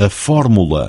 a fórmula.